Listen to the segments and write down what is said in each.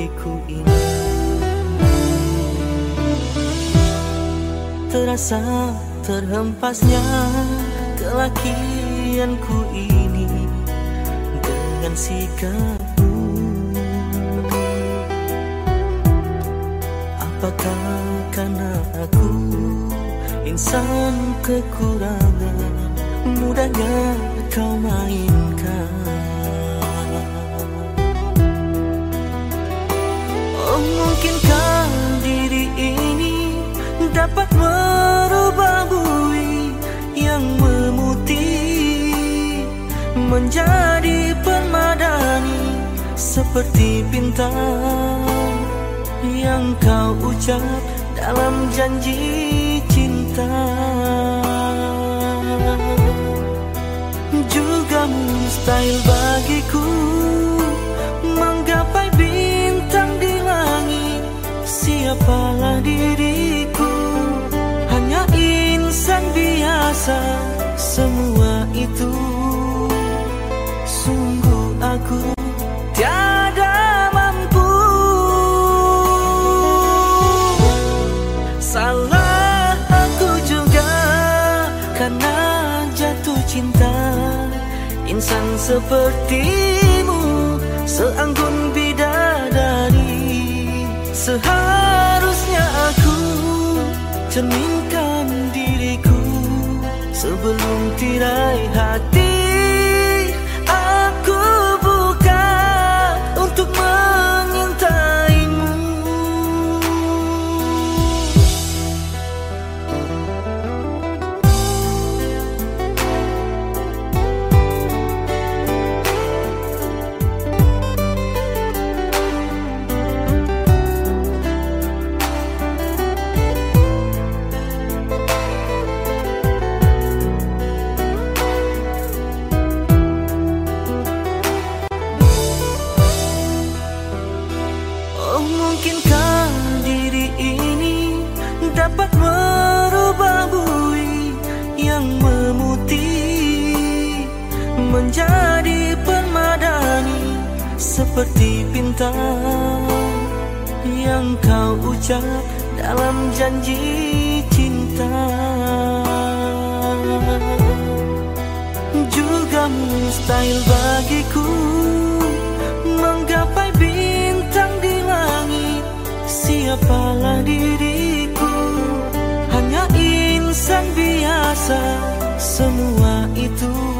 hatiku ini. Terasa terhempasnya kelakianku ini Dengan sikapmu Apakah karena aku insan kekurangan Mudahnya kau main? dapat merubah bui yang memutih menjadi permadani seperti bintang yang kau ucap dalam janji cinta. Juga mustahil bagiku menggapai bintang di langit. Siapalah diri biasa. Semua itu sungguh aku tiada mampu. Salah aku juga karena jatuh cinta Insan sepertimu seanggun bidadari Seharusnya aku cerminkan Sebelum tirai hati seperti bintang yang kau ucap dalam janji cinta. Juga mustahil bagiku menggapai bintang di langit. Siapalah diriku? Hanya insan biasa semua itu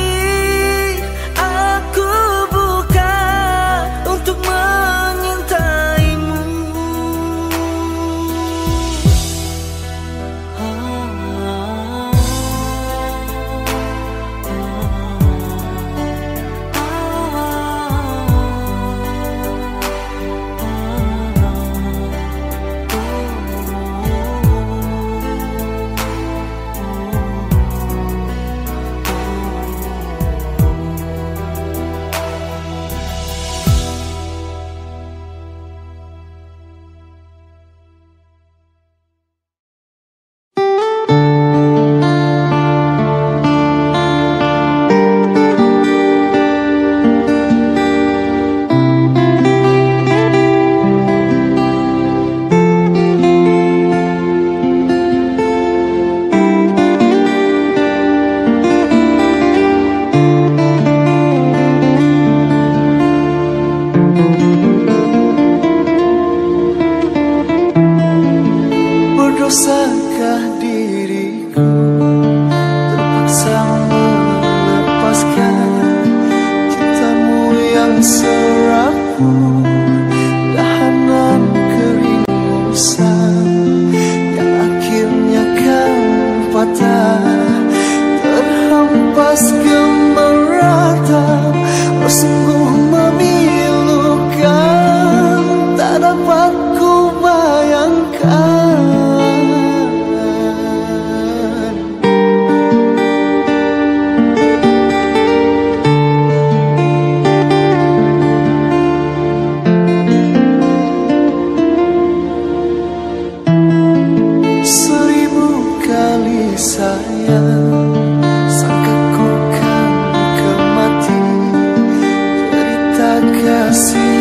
see.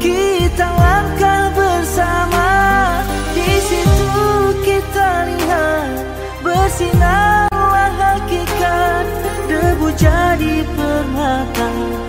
kita langkah bersama. Di situ kita lihat bersinar hakikat debu jadi permata.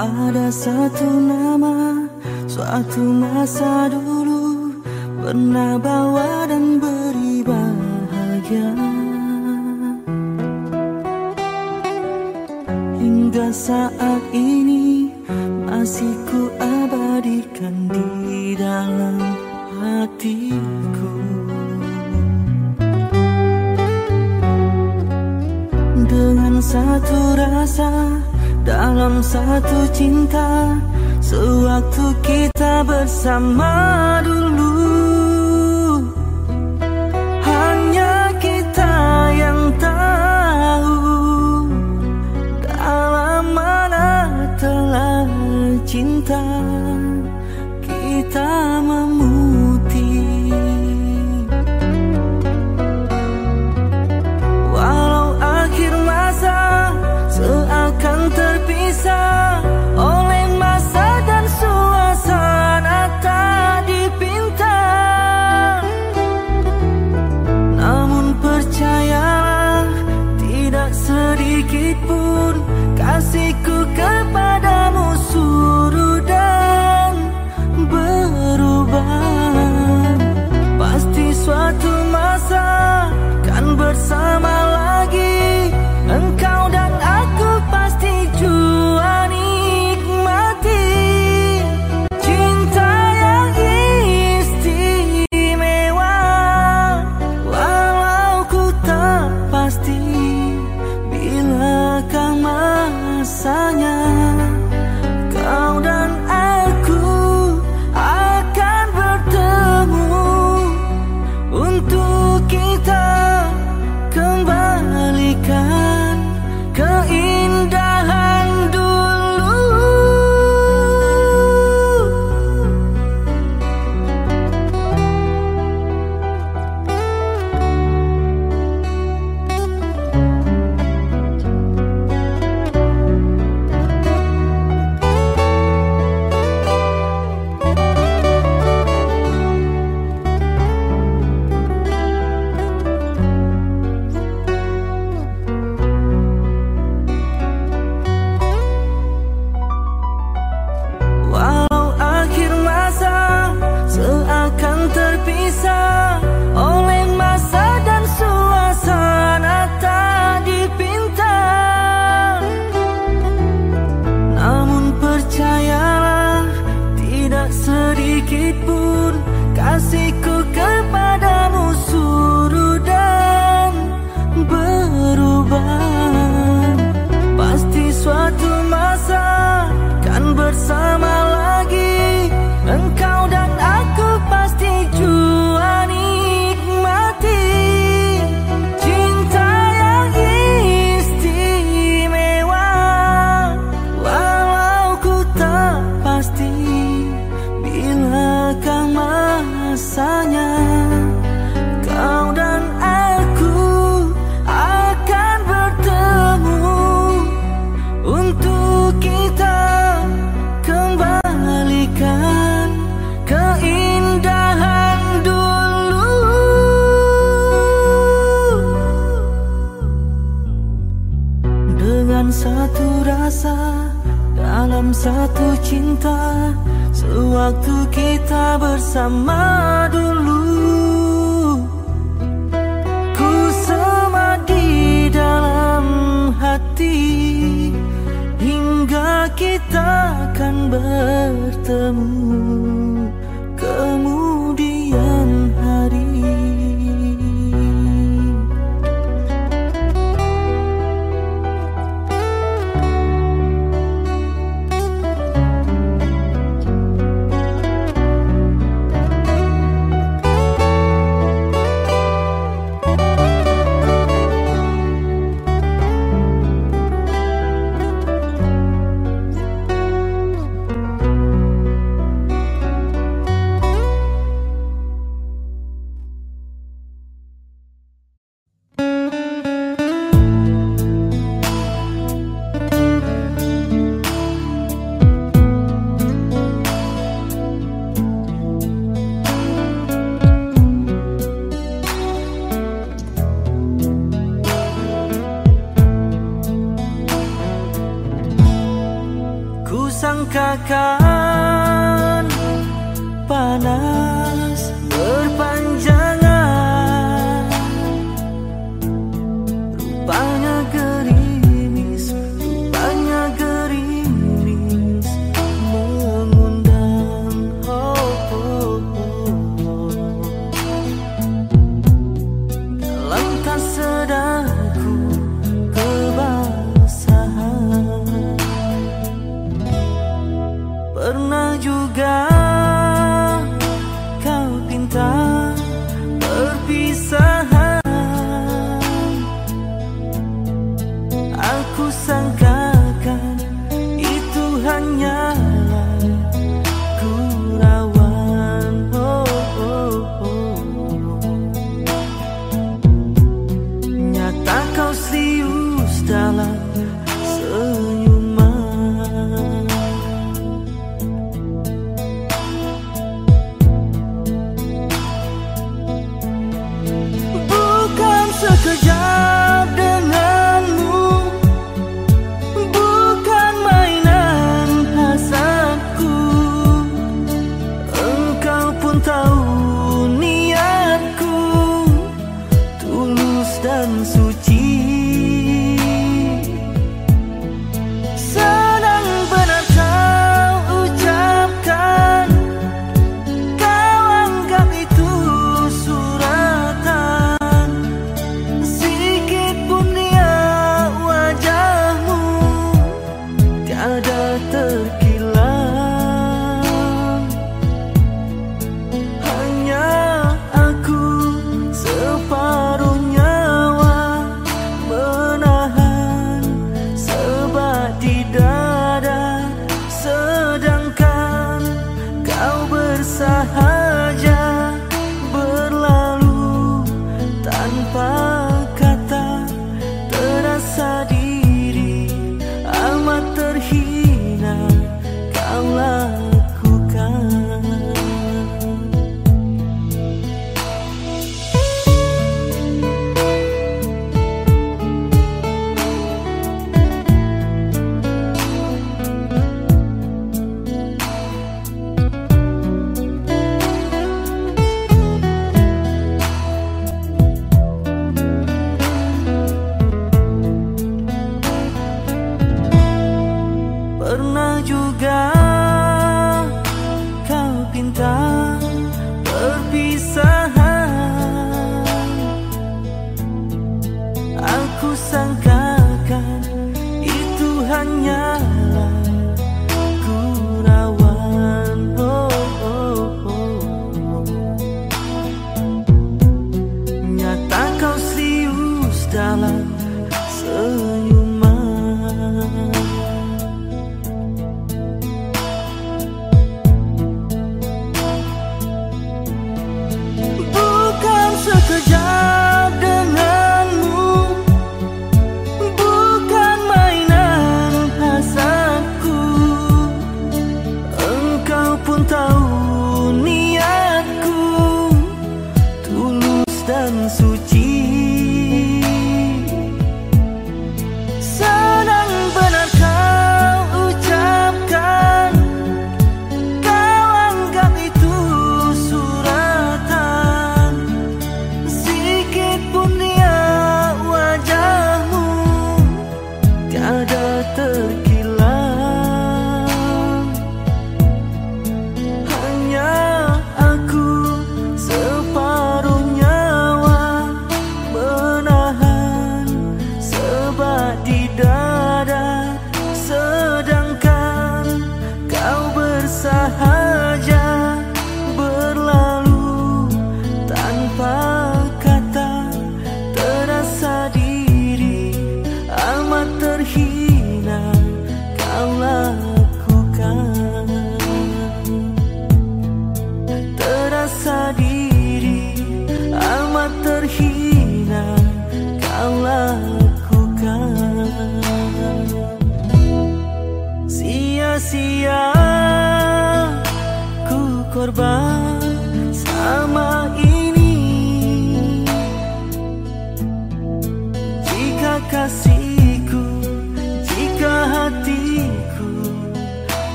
Ada satu nama Suatu masa dulu Pernah bawa dan beri bahagia. Hingga saat ini Waktu kita bersama.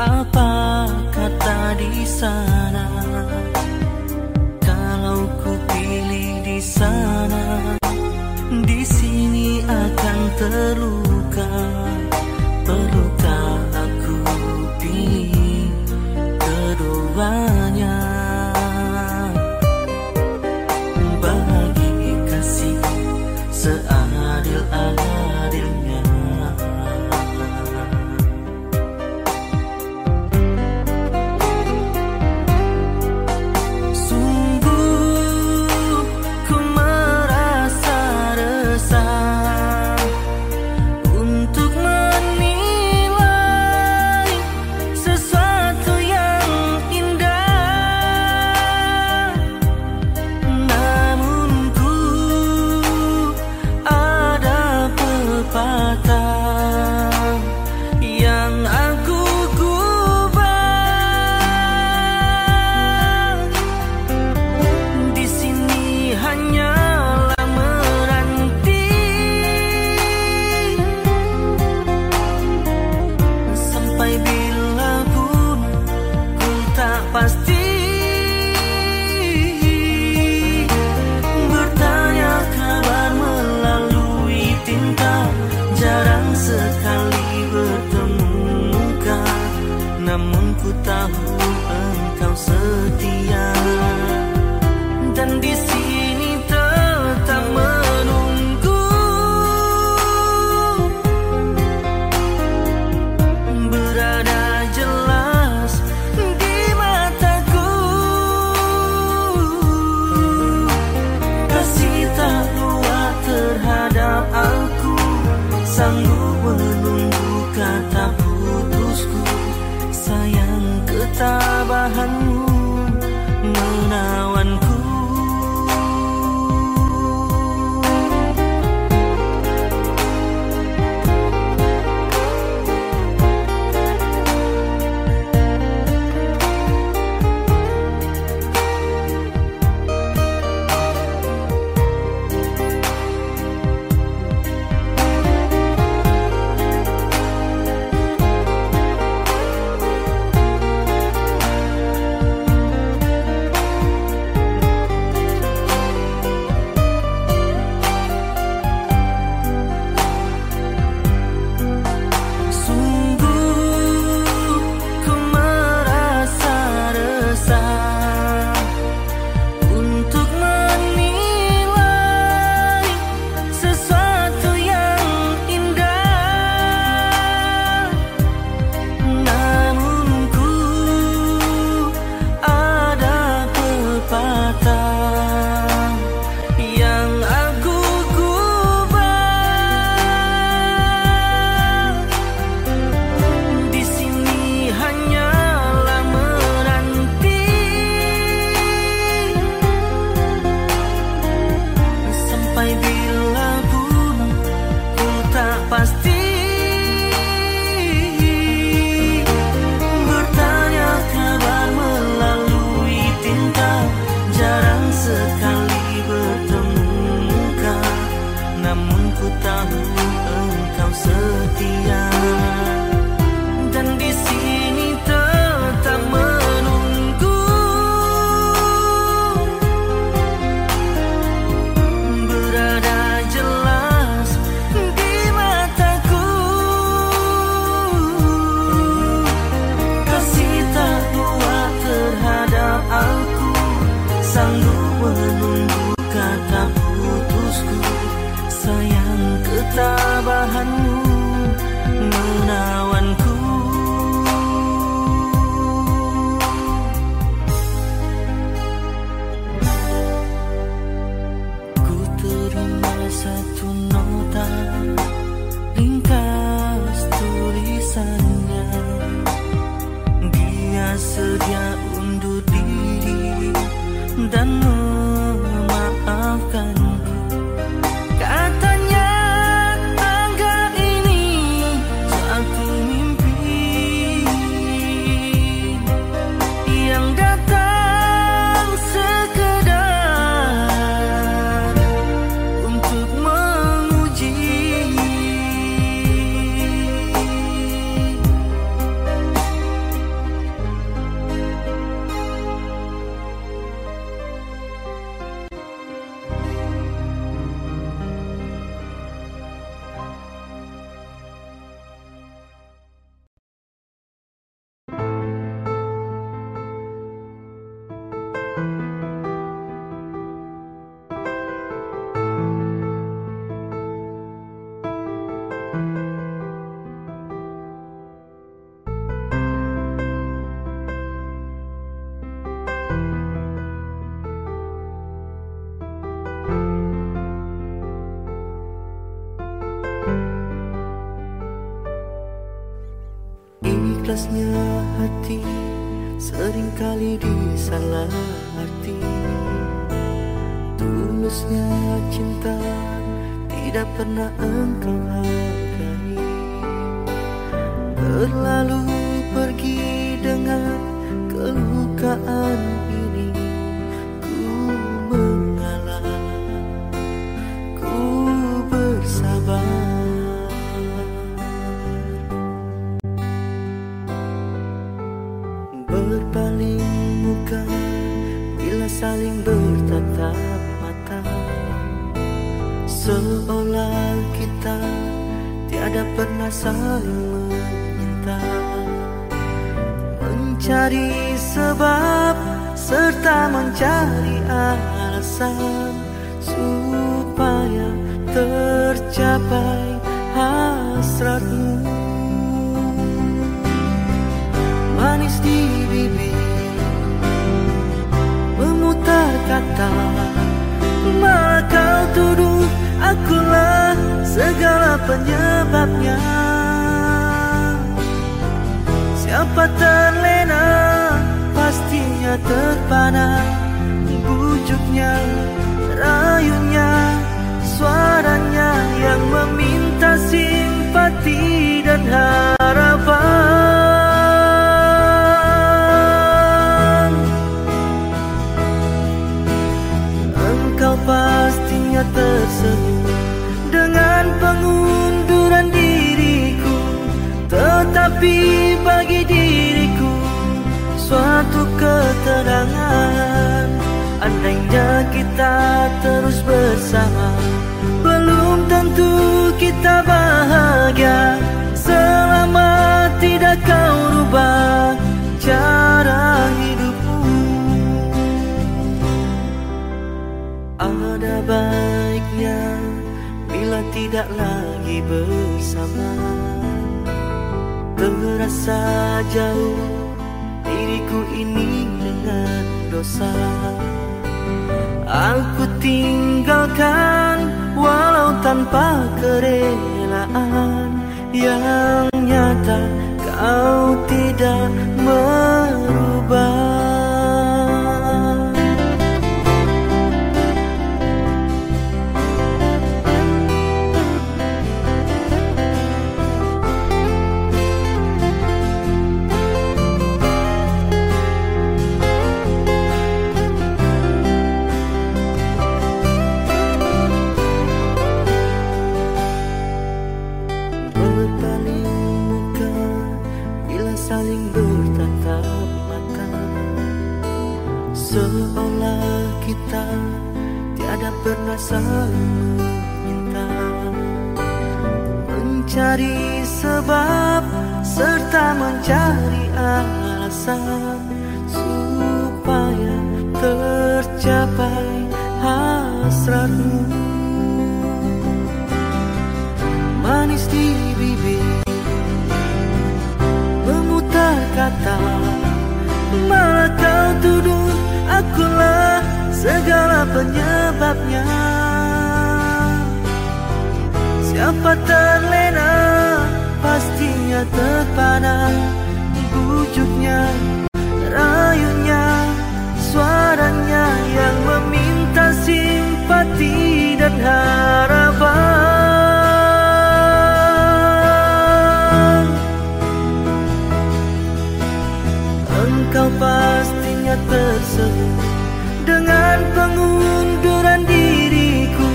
apa kata di sana? Kalau ku pilih di sana di sini akan terluka. Tidak pernah engkau hargai. Terlalu pergi dengan kelukaan Seolah kita tiada pernah saling meminta. Mencari sebab serta mencari alasan Supaya tercapai hasratmu. Manis di bibir Memutar kata Malah kau tuduh akulah segala penyebabnya. Siapa terlena pastinya terpana. Bujuknya, rayunya, suaranya Yang meminta simpati dan harapan Tetapi bagi diriku suatu ketenangan. Andainya kita terus bersama Belum tentu kita bahagia. Selama tidak kau rubah cara hidupmu Terasa jauh. Diriku ini dengan dosa. Aku tinggalkan walau tanpa kerelaan. Yang nyata kau tidak merubah pernah saling meminta Mencari sebab serta mencari alasan Supaya tercapai hasratmu. Manis di bibir Memutar kata Malah kau tuduh akulah segala penyebabnya. Siapa terlena pastinya terpana. Bujuknya, rayunya, suaranya Yang meminta simpati dan harapan Dengan pengunduran diriku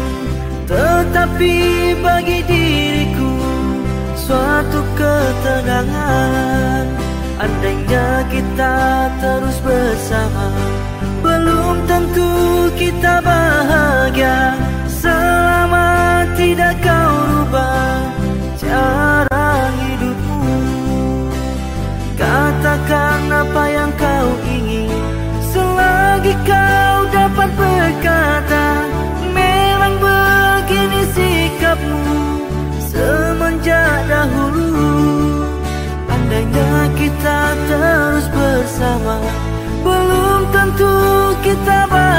Tetapi bagi diriku Suatu ketenangan. Andainya kita terus bersama Belum tentu kita bahagia. Selama tidak kau rubah Cara hidupmu. Katakan apa yang kau ingin Selagi kau dapat berkata Memang begini sikapmu Semenjak dahulu. Andainya kita terus bersama Belum tentu kita bahagia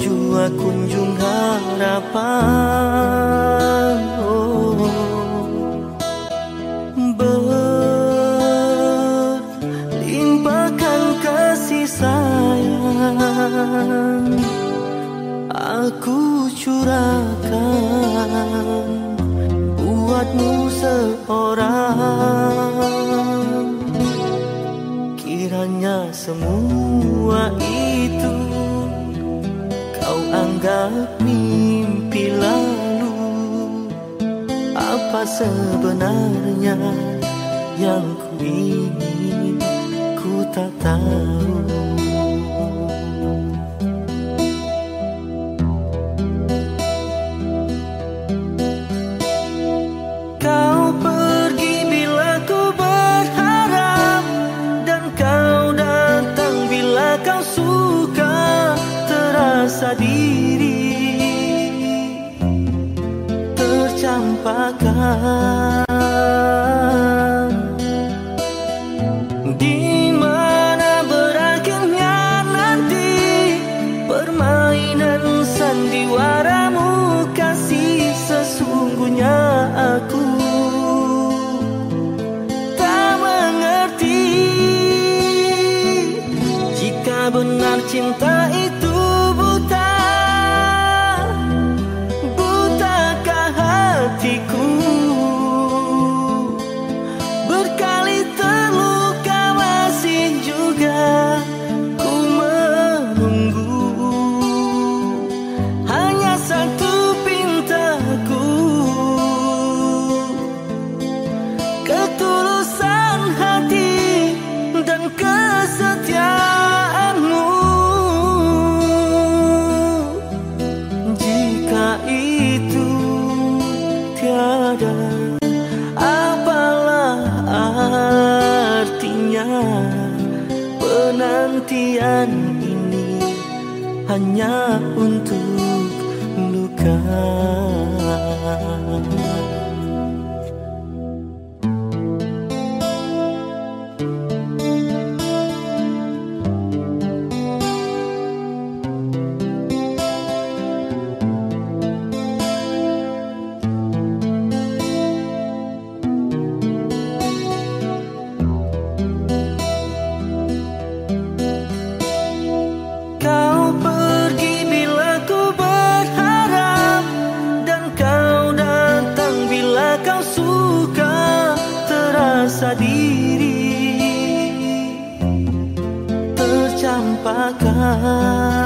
Jua kunjung harapan. Oh. Berlimpahkan kasih sayang. Aku curahkan Buatmu seorang. Kiranya semua itu Anggap mimpi lalu. Apa sebenarnya yang ku ingin Ku tak tahu tercampakkan diri tercampakkan.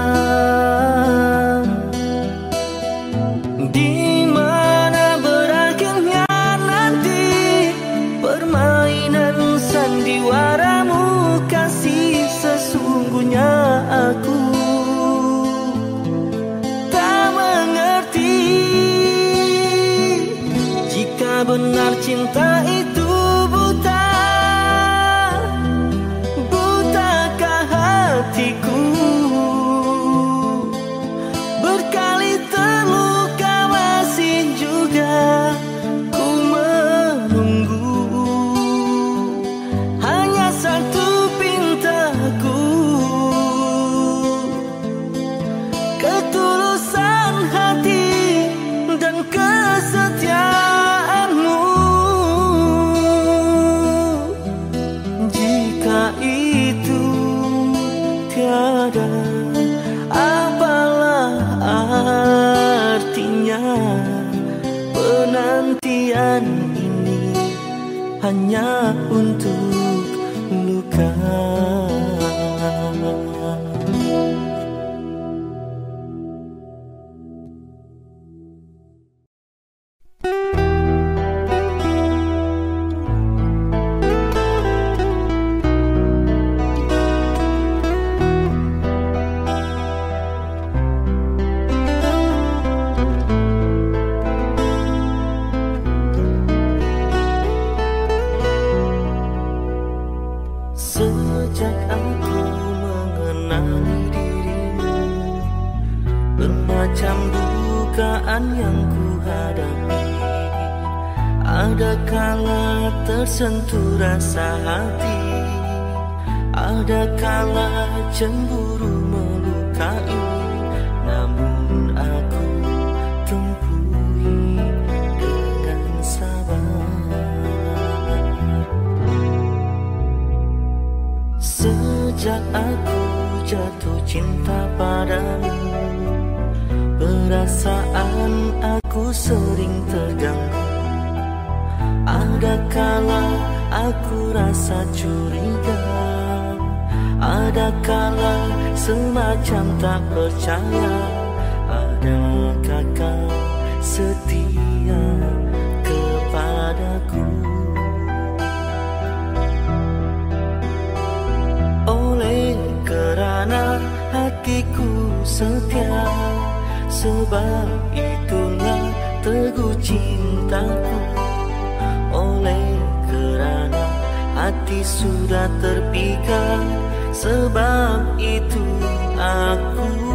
Hati sudah terpikat. Sebab itu aku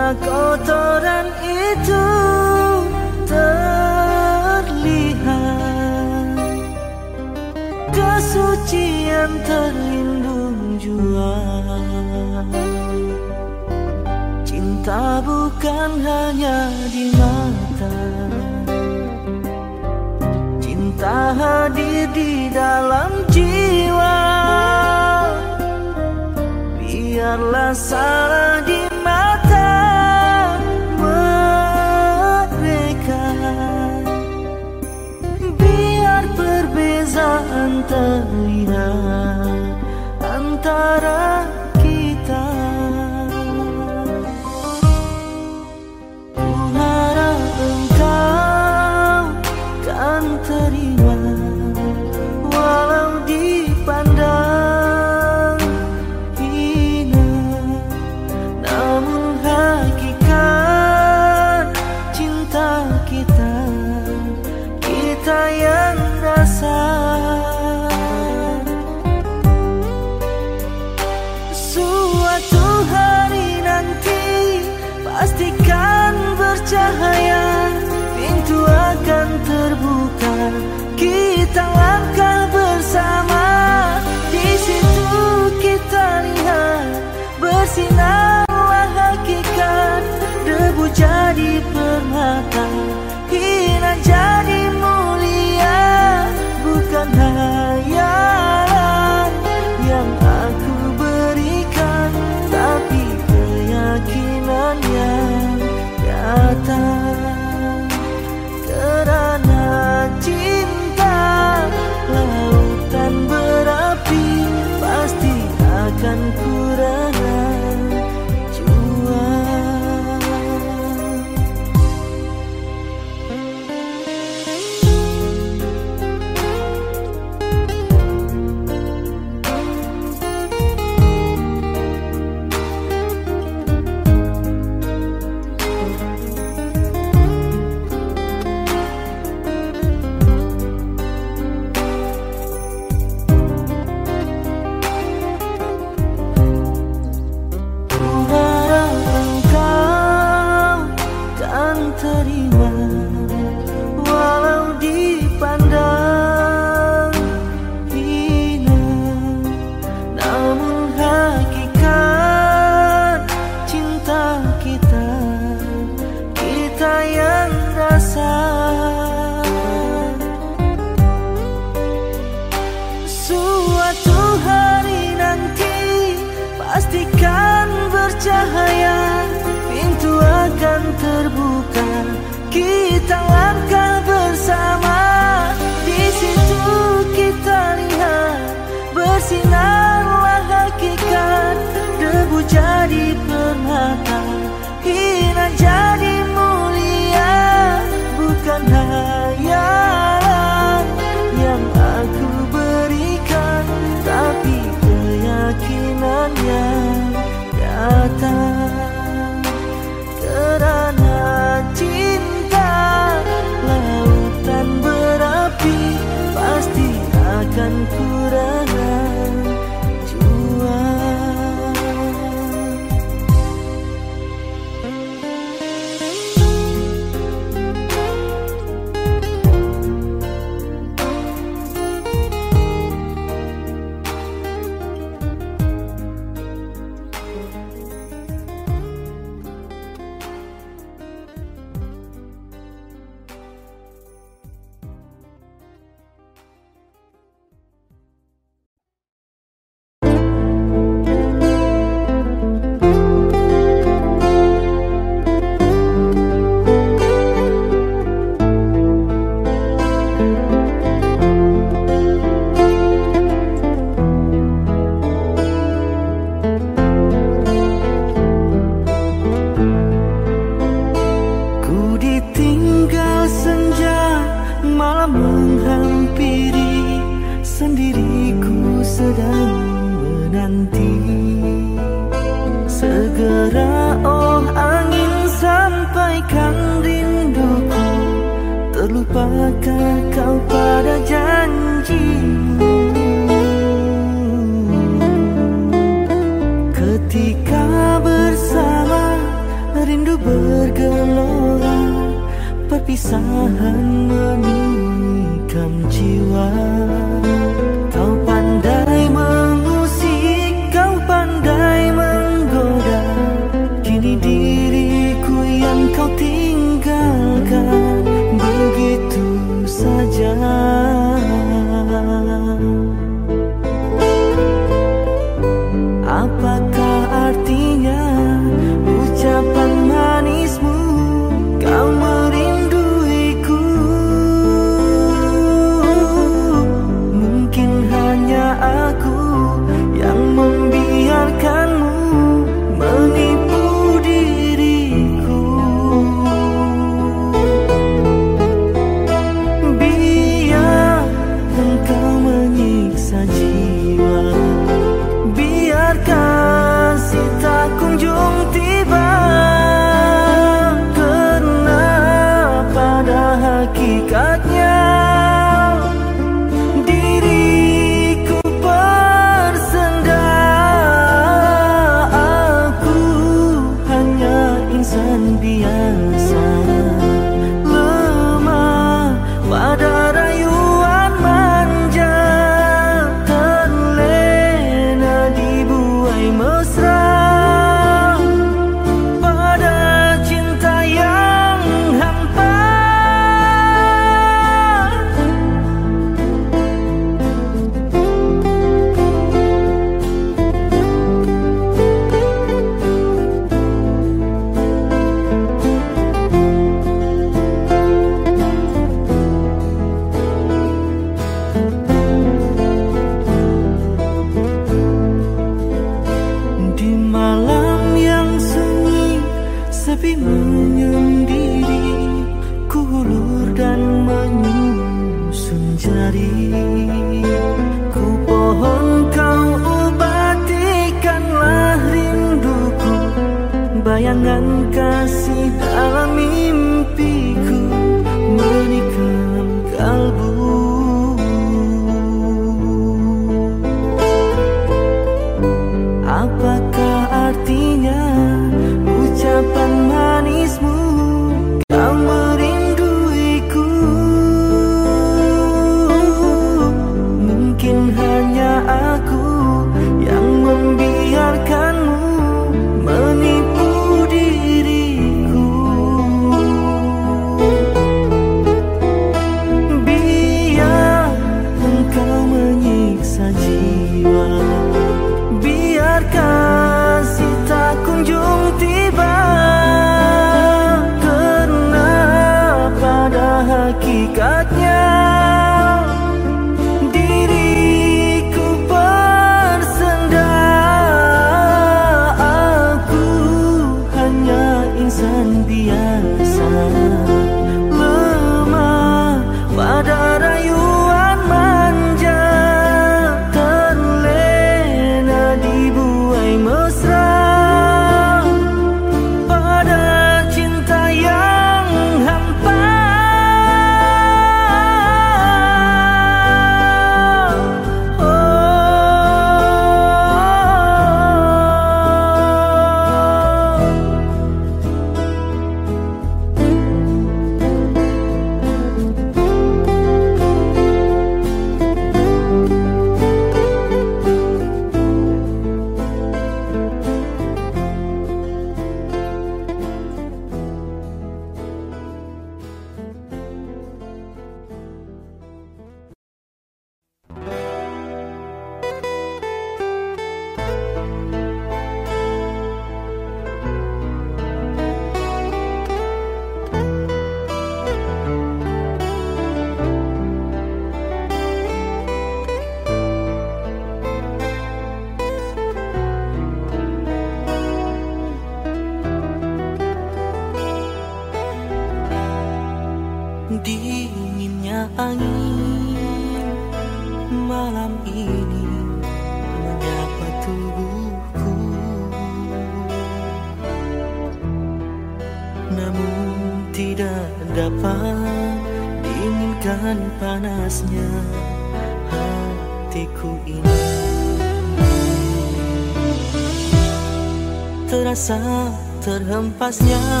terhempasnya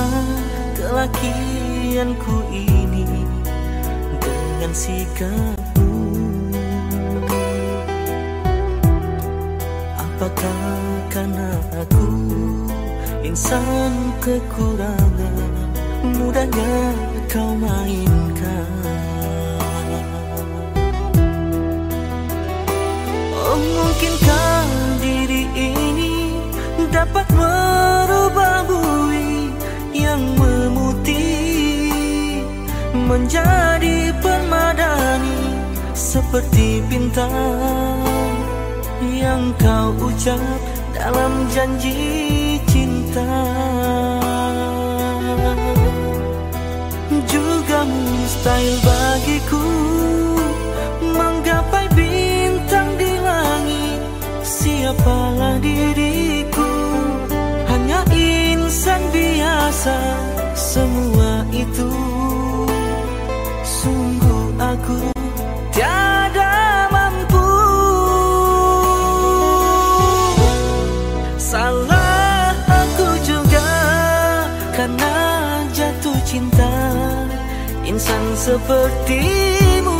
sepertimu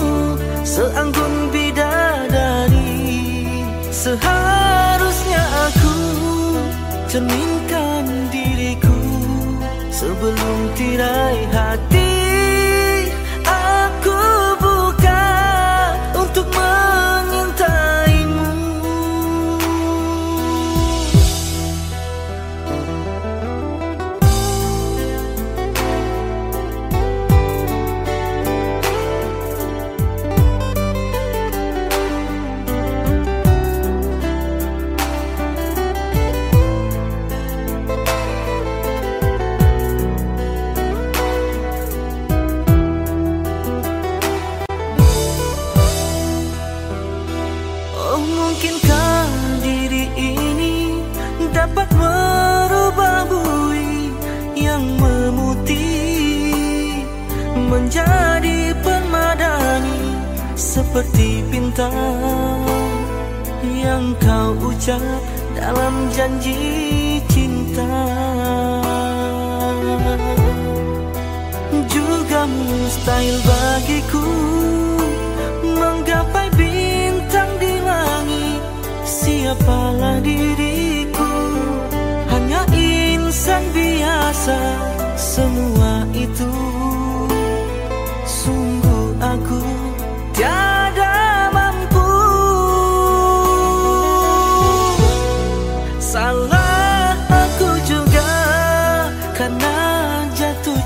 seanggun bidadari. Seharusnya aku cerminkan diriku sebelum tirai hati seperti bintang yang kau ucap dalam janji cinta. Juga mustahil bagiku menggapai bintang di langit. Siapalah diriku? Hanya insan biasa semua itu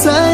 在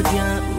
étudiant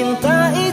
cinta itu